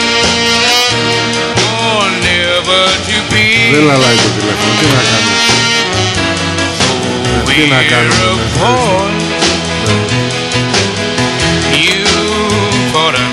are never to be. δεν λαλάει το τηλέφωνο. Τι να κάνουμε τι να κάνουμε apart. You fought on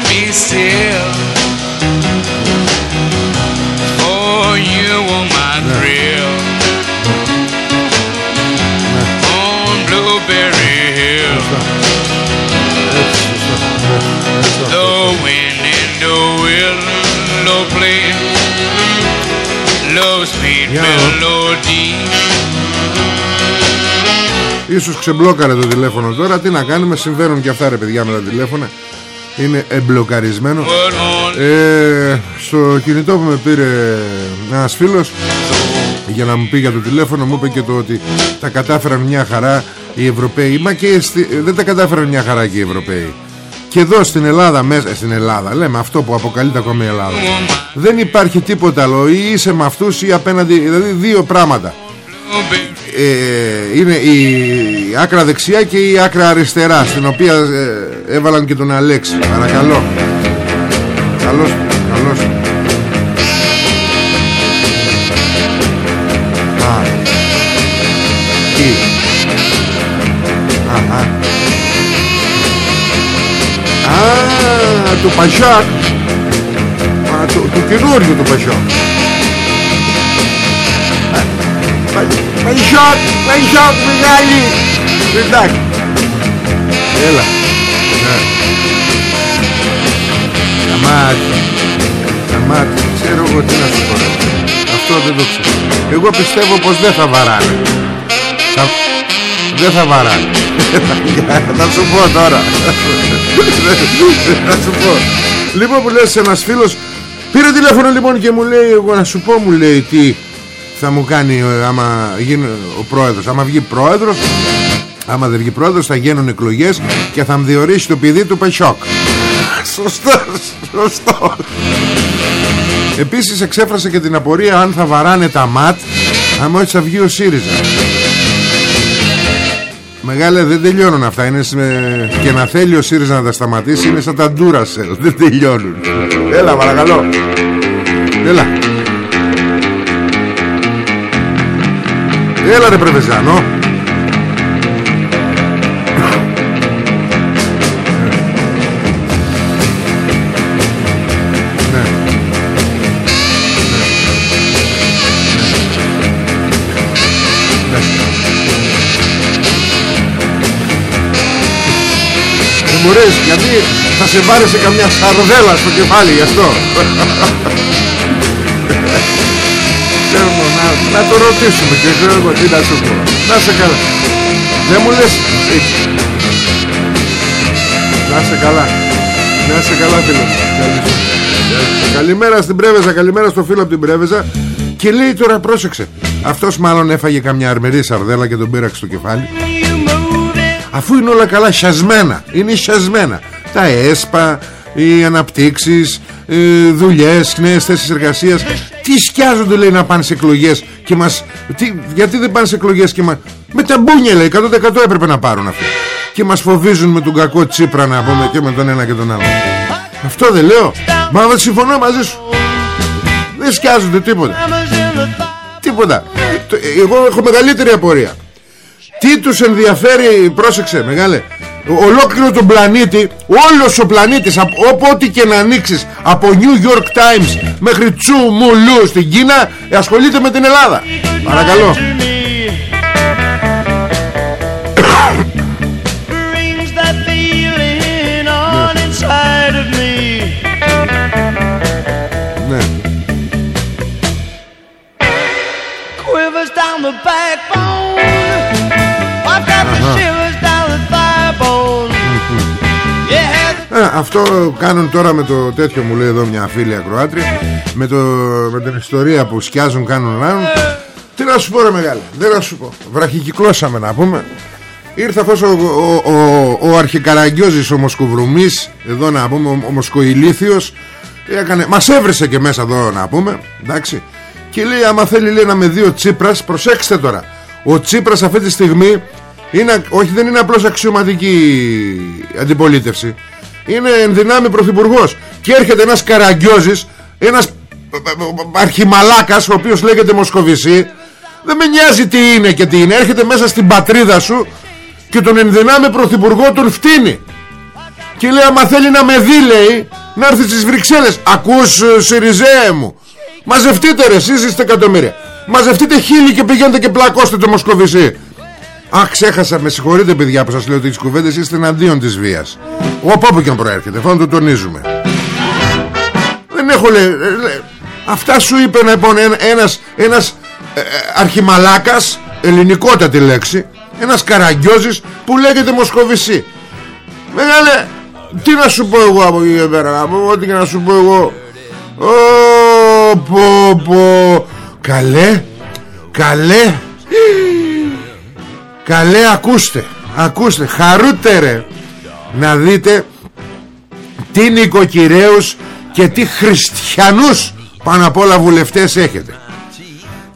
Ίσως ξεμπλόκαρε το τηλέφωνο τώρα. Τι να κάνουμε συμβαίνουν και αυτά ρε παιδιά με τα τηλέφωνα. Είναι εμπλοκαρισμένο. But on ε, Στο κινητό που με πήρε ένας φίλος Για να μου πει για το τηλέφωνο Μου είπε και το ότι τα κατάφεραν μια χαρά Οι Ευρωπαίοι. Μα και στη- δεν τα κατάφεραν μια χαρά και οι Ευρωπαίοι. Και εδώ στην Ελλάδα μέσα ε, Στην Ελλάδα λέμε αυτό που αποκαλείται ακόμη η Ελλάδα. Δεν υπάρχει τίποτα άλλο. Ή είσαι με αυτούς ή απέναντι Δηλαδή δύο πράγματα ε, είναι η άκρα δεξιά και η άκρα αριστερά στην οποία ε, έβαλαν και τον Αλέξη. Παρακαλώ. Καλώς καλώς. Α. Τι. Α, α. α του Πασιάκ α, του, του καινούριου του Πασιάκ Παϊσόκ, Παϊσόκ μεγάλη Εντάξει Έλα. Ναι. Σταμάτη. Σταμάτη. Ξέρω εγώ τι να σου πω. Αυτό δεν το ξέρω. Εγώ πιστεύω πως δεν θα βαράνε. Θα... Δεν θα βαράνε. Θα σου πω τώρα. Θα σου πω. Λοιπόν που λες ένας φίλος Πήρε τηλέφωνο λοιπόν και μου λέει Εγώ να σου πω μου λέει τι θα μου κάνει ε, άμα γίνει ο πρόεδρος. Άμα βγει πρόεδρος άμα δεν βγει πρόεδρος θα γίνουν εκλογές και θα μου διορίσει το παιδί του Πασιόκ σωστό σωστό. Επίσης εξέφρασε και την απορία αν θα βαράνε τα ΜΑΤ άμα όχι θα βγει ο ΣΥΡΙΖΑ. Μεγάλε δεν τελειώνουν αυτά. Είναι με... Και να θέλει ο ΣΥΡΙΖΑ να τα σταματήσει Είναι σαν τα ντούρασελ Δεν τελειώνουν. Έλα παρακαλώ. Έλα Έλα ρε Πρεβεζάνο Ναι. Ναι. Δεν μπορείς γιατί θα σε πάρει σε καμιά σαρδέλα στο κεφάλι γι' αυτό Ξέρω, να, να το ρωτήσουμε και ξέρω εγώ τι να σου πω Να σε καλά Δεν μου λες ε, Να είσαι καλά. Να είσαι καλά φίλε μου. Καλή- Καλημέρα στην Πρέβεζα, καλημέρα στο φίλο από την Πρέβεζα. Και λέει τώρα πρόσεξε. Αυτός μάλλον έφαγε καμιά αρμερή σαρδέλα και τον πήραξε στο κεφάλι. Αφού είναι όλα καλά σιασμένα Είναι σιασμένα Τα ΕΣΠΑ, οι αναπτύξεις οι Δουλειές, νέες θέσεις εργασίας Τι σκιάζονται λέει να πάνε σε εκλογές και μας, τι, Γιατί δεν πάνε σε εκλογές και μας Με τα μπούνια λέει 100% έπρεπε να πάρουν αυτοί. Και μας φοβίζουν με τον κακό Τσίπρα να πούμε Και με τον ένα και τον άλλο. Αυτό δεν λέω. Μα δεν συμφωνώ μαζί σου. Δεν σκιάζονται τίποτα. Τίποτα. Το- Εγώ έχω μεγαλύτερη απορία. Τι τους ενδιαφέρει Πρόσεξε μεγάλε Ολόκληρο τον πλανήτη Όλος ο πλανήτης απ- Όποτε και να ανοίξεις Από New York Times Μέχρι Τσου Μουλού στην Κίνα ε, Ασχολείται με την Ελλάδα. Παρακαλώ Αυτό κάνουν τώρα με το τέτοιο μου λέει εδώ μια φίλη ακροάτρια με, το, με την ιστορία που σκιάζουν κάνουν ράνουν Τι να σου πω ρε μεγάλε Δεν να σου πω. Βραχικυκλώσαμε να πούμε. Ήρθε αυτός ο, ο, ο, ο αρχικαραγκιόζης ο Μοσκοβρουμής Εδώ να πούμε ο, ο Μοσκοηλήθιος έκανε, Μας έβρισε και μέσα εδώ να πούμε Εντάξει. Και λέει άμα θέλει λέει να με δει ο Τσίπρας Προσέξτε τώρα. Ο Τσίπρας αυτή τη στιγμή είναι, Όχι δεν είναι απλώς αξιωματική αντιπολίτευση Είναι ενδυνάμει πρωθυπουργός. Και έρχεται ένας καραγκιόζης Ένας αρχιμαλάκας Ο οποίος λέγεται Μοσκοβισή δεν με νοιάζει τι είναι και τι είναι. Έρχεται μέσα στην πατρίδα σου Και τον ενδυνάμε πρωθυπουργό τον φτύνει. Και λέει άμα θέλει να με δει λέει Να έρθει στις Βρυξέλλες Ακούς ε, Σιριζέ μου Μαζευτείτε ρε εσείς είστε εκατομμύρια. Μαζευτείτε χίλιοι και πηγαίνετε και πλακώστε το Μοσκοβισί Α ξέχασα με συγχωρείτε παιδιά που σας λέω ότι τις κουβέντες είστε εναντίον της βίας Από όπου και αν προέρχεται Αυτό να το τονίζουμε. Δεν έχω λέει, ε, λέ- Αυτά σου είπε λοιπόν ένα- ένας, ένας ε, ε, αρχιμαλάκας Ελληνικότατη λέξη Ένας καραγκιόζης που λέγεται Μοσκοβισή Μεγάλε Τι να σου πω εγώ από εκεί και πέρα να πω, Ό,τι και να σου πω εγώ. Ω, πω, πω. Καλέ Καλέ. Καλέ ακούστε Ακούστε χαρούτε ρε Να δείτε τι νοικοκυρέους και τι χριστιανούς πάνω απ' όλα βουλευτές έχετε.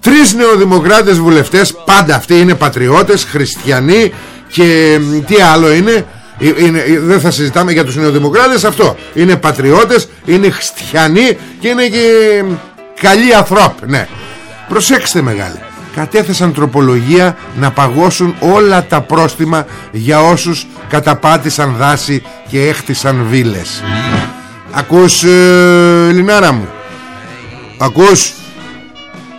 Τρεις νεοδημοκράτες βουλευτές Πάντα αυτοί είναι πατριώτες Χριστιανοί Και μ, τι άλλο είναι, Ε, είναι ε, Δεν θα συζητάμε για τους νεοδημοκράτες Αυτό. Είναι πατριώτες Είναι χριστιανοί Και είναι και μ, καλοί ανθρώποι Ναι. Προσέξτε μεγάλη Κατέθεσαν τροπολογία να παγώσουν όλα τα πρόστιμα για όσους καταπάτησαν δάση και έχτισαν βίλες. Ακούς ε, Ελληνάρα μου; Ακούς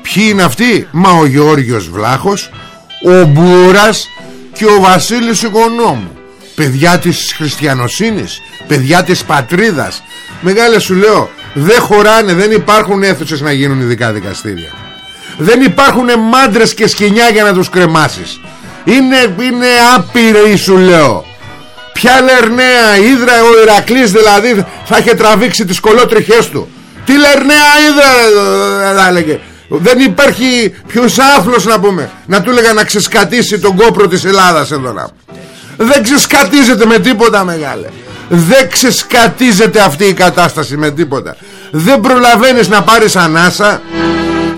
Ποιοι είναι αυτοί; Μα ο Γεώργιος Βλάχος Ο Μπούρας Και ο Βασίλης Οικονόμου. Παιδιά της χριστιανοσύνης Παιδιά της πατρίδας. Μεγάλε σου λέω Δεν χωράνε Δεν υπάρχουν αίθουσες να γίνουν ειδικά δικαστήρια Δεν υπάρχουν μάντρες και σκηνιά για να τους κρεμάσεις. Είναι, είναι άπειροι σου λέω. Ποια λερναία ύδρα ο Ηρακλής δηλαδή θα είχε τραβήξει τις κολότριχές του. Τι λερναία ύδρα ε, θα έλεγε. Δεν υπάρχει ποιος άφλος να πούμε. Να του έλεγα να ξεσκατήσει τον κόπρο της Ελλάδας εδώ να Δεν ξεσκατίζεται με τίποτα μεγάλε. Δεν ξεσκατίζεται αυτή η κατάσταση με τίποτα. Δεν προλαβαίνεις να πάρεις ανάσα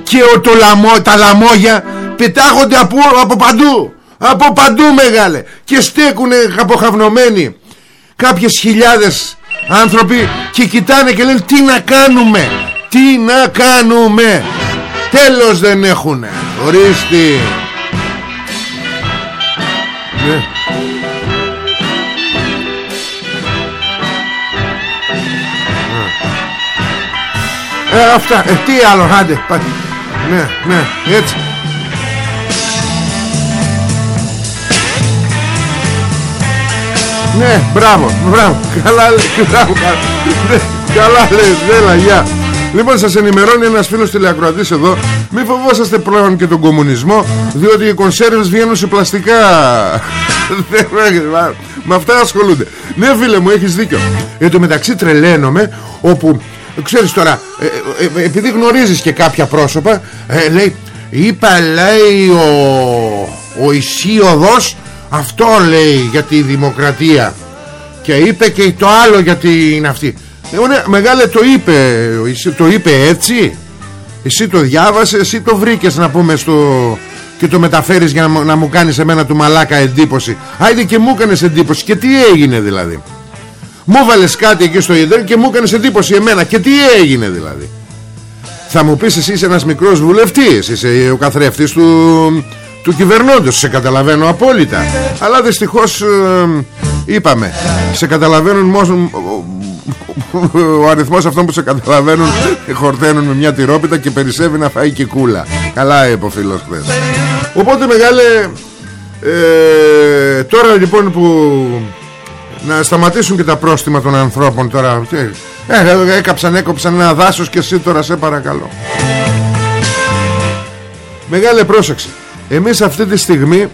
Και ο, το λαμό, τα λαμόγια πετάγονται από, από παντού. Από παντού μεγάλε. Και στέκουνε αποχαυνωμένοι κάποιες χιλιάδες άνθρωποι και κοιτάνε και λένε τι να κάνουμε; Τι να κάνουμε; Τέλος δεν έχουνε. Ορίστη ναι. Ε, αυτά, ε, τι άλλο, άντε, πα- ναι, ναι, έτσι. Ναι, μπράβο, μπράβο. Καλά λέει, μπράβο, καλά. Ναι, καλά λες, έλα, γεια. Λοιπόν σας ενημερώνει ένας φίλος τηλεακροατής εδώ Μη φοβόσαστε πλέον και τον κομμουνισμό Διότι οι κονσέρβες βγαίνουν σε πλαστικά Δεν με- Με αυτά ασχολούνται Ναι φίλε μου έχεις δίκιο Εν τω μεταξύ τρελαίνομαι Όπου ξέρεις τώρα ε, ε, ε, Επειδή γνωρίζεις και κάποια πρόσωπα ε, Λέει Είπα λέει ο, ο Ισίωδος Αυτό λέει για τη δημοκρατία και είπε και το άλλο γιατί είναι αυτή. Ε, ωραία, Μεγάλε το είπε εσύ Το είπε έτσι. Εσύ το διάβασες Εσύ το βρήκες να πούμε στο Και το μεταφέρεις για να, μου- να μου κάνεις εμένα του μαλάκα εντύπωση. Άιντε και μου έκανες εντύπωση. Και τι έγινε δηλαδή Μου βάλες κάτι εκεί στο ίντερνετ Και μου έκανες εντύπωση εμένα. Και τι έγινε δηλαδή; Θα μου πεις εσύ είσαι ένας μικρός βουλευτής Είσαι ο καθρέφτης του, του κυβερνώντος. Σε καταλαβαίνω απόλυτα. Αλλά δυστυχώς ε, Είπαμε Σε καταλαβαίνουν μόνο Ο αριθμός αυτών που σε καταλαβαίνουν Χορταίνουν με μια τυρόπιτα Και περισσεύει να φάει και κούλα. Καλά είπε ο φίλος χθες. Οπότε μεγάλε ε, Τώρα λοιπόν που να σταματήσουν και τα πρόστιμα των ανθρώπων τώρα Τι, ε, ε, έκαψαν έκοψαν ένα δάσος και εσύ τώρα σε παρακαλώ. Μεγάλε πρόσεξε Εμείς αυτή τη στιγμή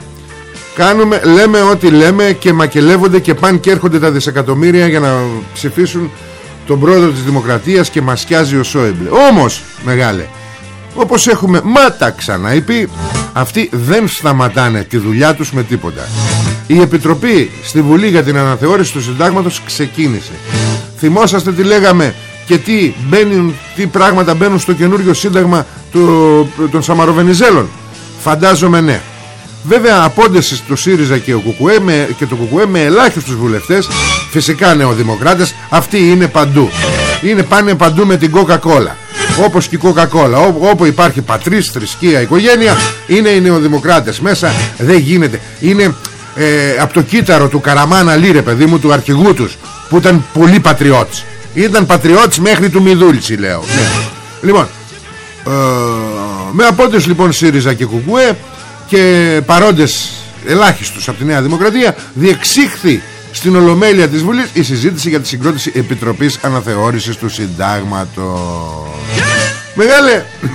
κάνουμε, λέμε ό,τι λέμε και μακελεύονται και πάνε και έρχονται τα δισεκατομμύρια για να ψηφίσουν τον πρόεδρο της Δημοκρατίας και μας σκιάζει ο Σόιμπλε. Όμως μεγάλε όπως έχουμε μάτα ξαναείπει αυτοί δεν σταματάνε τη δουλειά τους με τίποτα η Επιτροπή στη Βουλή για την αναθεώρηση του συντάγματος ξεκίνησε. Θυμόσαστε τι λέγαμε και τι, μπαίνουν, τι πράγματα μπαίνουν στο καινούριο σύνταγμα του, των Σαμαροβενιζέλων. Φαντάζομαι ναι. Βέβαια απόντεσης του ΣΥΡΙΖΑ και, ο Κουκουέ με, και το ΚΚΕ με ελάχιστους βουλευτές Φυσικά νεοδημοκράτες Αυτοί είναι παντού. Είναι πάνε παντού με την Coca-Cola. Όπως και η Coca-Cola Ό, Όπου υπάρχει πατρίς, θρησκεία, οικογένεια Είναι οι νεοδημοκράτες Μέσα δεν γίνεται. Είναι ε, από το κύτταρο του Καραμάνα Λύρε παιδί μου Του αρχηγού τους Που ήταν πολύ πατριώτης. Ήταν πατριώτης μέχρι του Μιδούλτσι λέω. Ναι. Λοιπόν ε, με απόντες λοιπόν ΣΥΡΙΖΑ και ΚΚΕ και παρόντες ελάχιστους από τη Νέα Δημοκρατία διεξήχθη στην Ολομέλεια της Βουλής η συζήτηση για τη συγκρότηση Επιτροπής Αναθεώρησης του Συντάγματος. Μεγάλε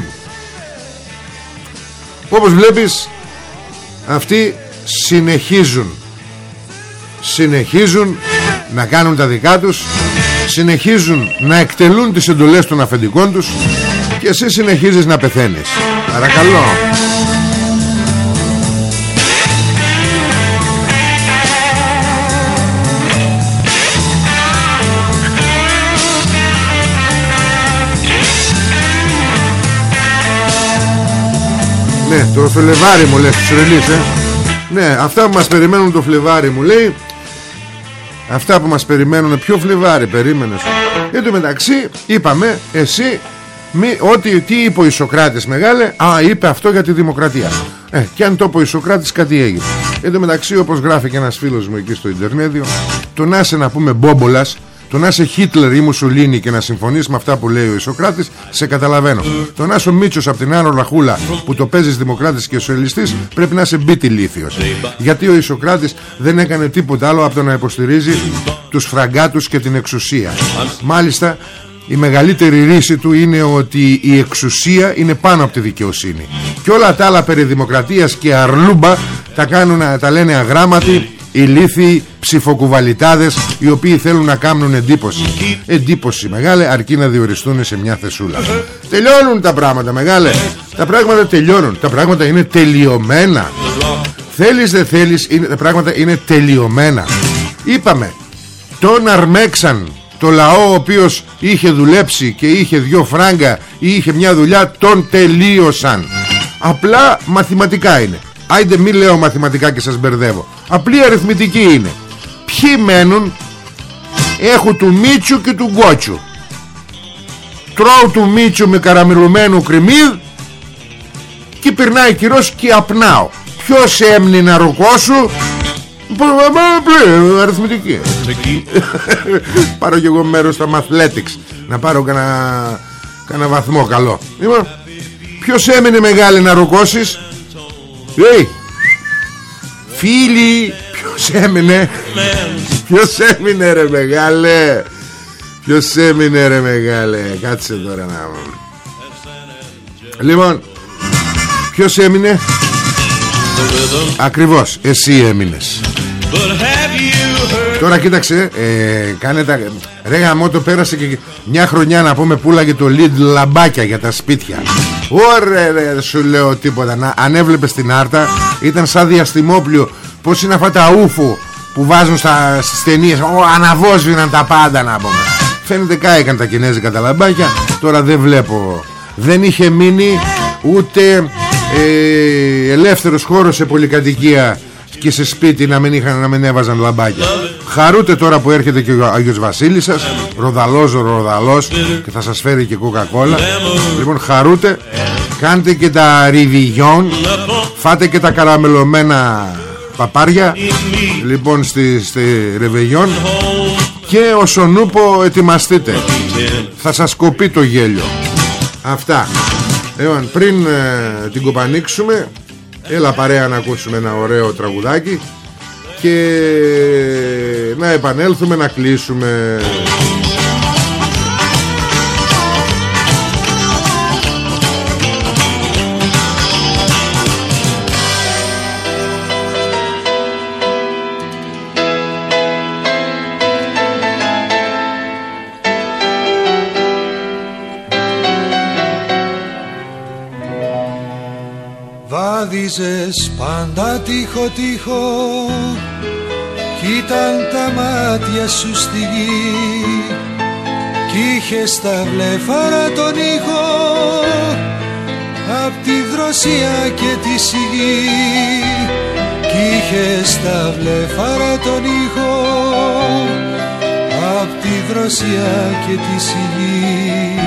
όπως βλέπεις αυτοί συνεχίζουν. Συνεχίζουν να κάνουν τα δικά τους συνεχίζουν να εκτελούν τις εντολές των αφεντικών τους και εσύ συνεχίζεις να πεθαίνεις. Παρακαλώ. Ναι, το Φλεβάρι μου λες τους ρελείς, ε. Ναι, αυτά που μας περιμένουν το Φλεβάρι μου λέει. Αυτά που μας περιμένουν Ποιο Φλεβάρι περίμενες. Εν τω μεταξύ είπαμε Εσύ μη, ότι, τι είπε ο Ισοκράτης μεγάλε Α είπε αυτό για τη δημοκρατία. Ε, Και αν το είπε ο Ισοκράτης κάτι έγινε. Εν τω μεταξύ όπως γράφει και ένας φίλος μου εκεί στο Ιντερνέδιο Το να είσαι να πούμε μπόμπολας το να είσαι Χίτλερ ή Μουσουλίνη και να συμφωνείς με αυτά που λέει ο Ισοκράτης Σε καταλαβαίνω. Το να είσαι ο Μίτσος από την Άνω Ραχούλα Που το παίζεις δημοκράτης και σοσιαλιστής Πρέπει να είσαι μπίτι λίθιος. Γιατί ο Ισοκράτης δεν έκανε τίποτα άλλο Από το να υποστηρίζει τους φραγκάτους και την εξουσία. Μάλιστα η μεγαλύτερη ρίση του είναι ότι η εξουσία είναι πάνω από τη δικαιοσύνη. Και όλα τα άλλα περί δημοκρατίας και αρλούμπα Τα, κάνουν, τα λένε αγράμματοι ηλίθιοι ψηφοκουβαλιτάδες οι οποίοι θέλουν να κάνουν εντύπωση. Εντύπωση μεγάλε αρκεί να διοριστούν σε μια θεσούλα. Τελειώνουν τα πράγματα μεγάλε. Τα πράγματα τελειώνουν. Τα πράγματα είναι τελειωμένα. Θέλεις δεν θέλεις είναι, τα πράγματα είναι τελειωμένα. Είπαμε τον αρμέξαν το λαό ο οποίος είχε δουλέψει και είχε δυο φράγκα ή είχε μια δουλειά τον τελείωσαν. Απλά μαθηματικά είναι. Άιντε μη λέω μαθηματικά και σας μπερδεύω Απλή αριθμητική είναι. Ποιοι μένουν; Έχω του Μίτσου και του Γκότσου Τρώω του Μίτσου με καραμιλουμένο κρυμίδ Και περνάει κυρός και απνάω. Ποιος έμεινε να ρουκώσου Απλή αριθμητική. Πάρω και εγώ μέρος στα Mathletics Να πάρω κανένα κανένα βαθμό καλό. Λοιπόν Ποιος έμεινε μεγάλη να ρουκώσεις; Hey, φίλοι, ποιος έμεινε, ποιος έμεινε ρε μεγάλε, Ποιος έμεινε ρε μεγάλε; Κάτσε τώρα να Λοιπόν Ποιος έμεινε; Ακριβώς Εσύ έμεινες. But have you heard? Τώρα κοίταξε ε, Κάνε τα Ρε γαμώτο πέρασε και μια χρονιά να πούμε πουλάγε το lead λαμπάκια για τα σπίτια Ωραία ρε σου λέω τίποτα. Να, Αν έβλεπες την άρτα Ήταν σαν διαστημόπλιο. Πως είναι αυτά τα ούφου που βάζουν στα, στις ταινίες. Ω, Αναβόσβηναν τα πάντα να πούμε. Φαίνεται κάηκαν τα κινέζικα τα λαμπάκια. Τώρα δεν βλέπω. Δεν είχε μείνει ούτε ε, ελεύθερος χώρος σε πολυκατοικία και σε σπίτι να μην, είχαν, να μην έβαζαν λαμπάκια Χαρούτε τώρα που έρχεται και ο Άγιος Βασίλης σας Ροδαλός ροδαλός Και θα σας φέρει και κοκακόλα Λοιπόν χαρούτε Κάντε και τα ριβιγιόν Φάτε και τα καραμελωμένα παπάρια Λοιπόν στη, στη Ρεβεγιόν Και όσον ούπο ετοιμαστείτε. Θα σας κοπεί το γέλιο. Αυτά. Λοιπόν πριν ε, την κοπανίξουμε Έλα παρέα να ακούσουμε ένα ωραίο τραγουδάκι Και να επανέλθουμε να κλείσουμε Βάδιζες πάντα τείχο τείχο Κι ήταν τα μάτια σου στη γη. Κι είχες τα βλέφαρα τον ήχο. Απ' τη δροσιά και τη σιγή. Κι είχες τα βλέφαρα τον ήχο. Απ' τη δροσιά και τη σιγή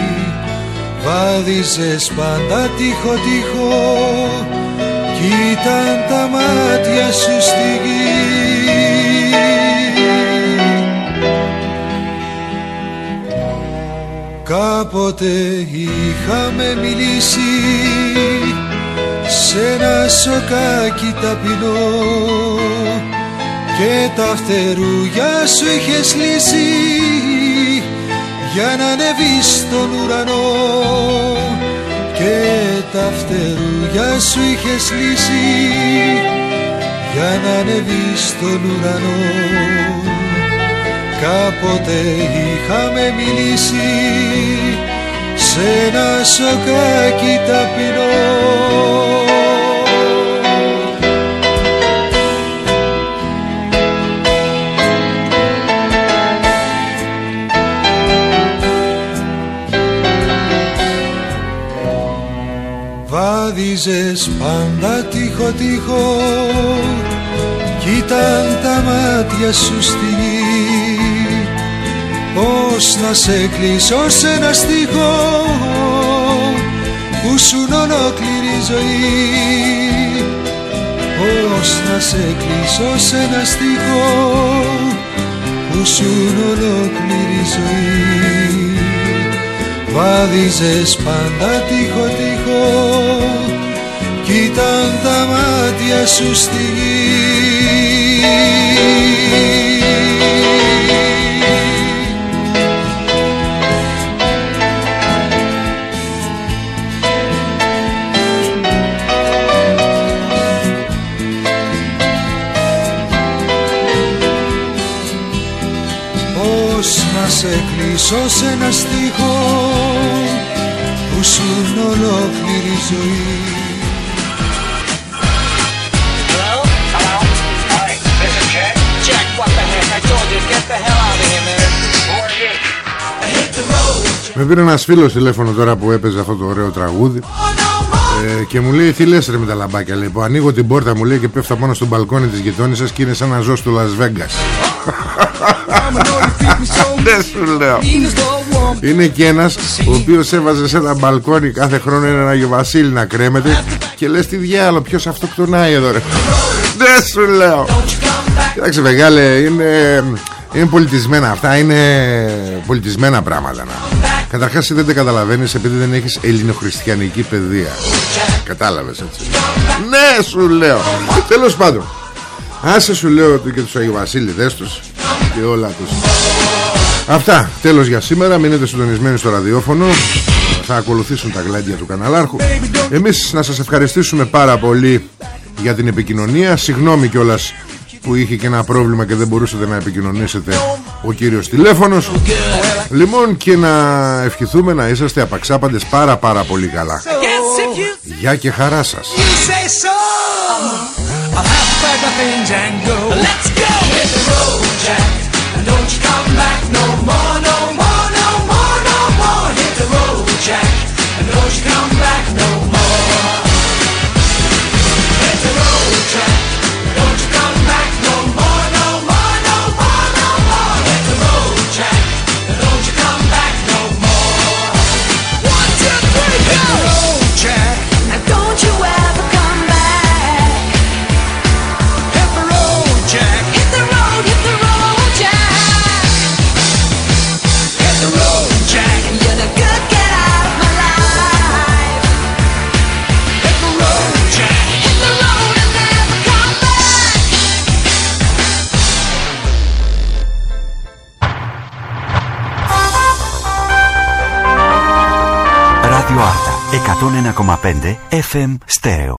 Βάδιζες πάντα τείχο τείχο Κι ήταν τα μάτια σου στη γη. Κάποτε είχαμε μιλήσει σε ένα σοκάκι ταπεινό και τα φτερούγια σου είχες λύσει για να ανεβείς στον ουρανό. Και τα φτερούγια σου είχες λύσει για να ανεβείς στον ουρανό. Κάποτε είχαμε μιλήσει σε ένα σοκάκι ταπεινό Βάδιζες πάντα τείχο τείχο Κι ήταν τα μάτια σου στη γη Πώς να σε κλείσω σε ένα στίχο Που σου ολόκληρη ζωή. Πώς να σε κλείσω σε ένα στίχο Που σου ολόκληρη ζωή Βάδιζες πάντα τείχο τείχο Κι ήταν τα μάτια σου στη γη σε κλείσω σε ένα στίχο που σου είναι ολόκληρη ζωή Hello? Hello? Hi, this is Jack. Jack, what the heck? I told you, get the hell out of here, man. Who are you? Με πήρε ένας φίλος τηλέφωνο τώρα που έπαιζε αυτό το ωραίο τραγούδι ε, και μου λέει τι λες ρε με τα λαμπάκια λέει, που ανοίγω την πόρτα μου λέει και πέφτω πάνω στο μπαλκόνι της γειτόνισσας και είναι σαν να ζω στο Las Vegas Δεν σου λέω. Είναι και ένας ο οποίος έβαζε σε ένα μπαλκόνι κάθε χρόνο έναν Άγιο Βασίλη να κρέμεται και λες τι διάλο ποιος αυτοκτονάει εδώ ρε Δεν σου λέω. Κοιτάξτε μεγάλε είναι, είναι πολιτισμένα αυτά Είναι πολιτισμένα πράγματα να. Καταρχάς εσύ δεν τα καταλαβαίνεις επειδή δεν έχεις ελληνοχριστιανική παιδεία. Κατάλαβες έτσι. Ναι σου λέω. Τέλος πάντων Άσε σου λέω ότι και τους Αγίου Βασίλειδες τους Και όλα τους Αυτά, τέλος για σήμερα Μείνετε συντονισμένοι στο ραδιόφωνο Θα ακολουθήσουν τα γλέντια του καναλάρχου Εμείς να σας ευχαριστήσουμε πάρα πολύ Για την επικοινωνία Συγγνώμη κιόλας που είχε και ένα πρόβλημα Και δεν μπορούσατε να επικοινωνήσετε Ο κύριος τηλέφωνος Λοιπόν και να ευχηθούμε να είσαστε απαξάπαντες πάρα πάρα πολύ καλά Guess if you Γεια και χαρά σας You say so. I'll have to pack my things and go. Let's go. Hit the road, Jack. 101,5 FM Stereo.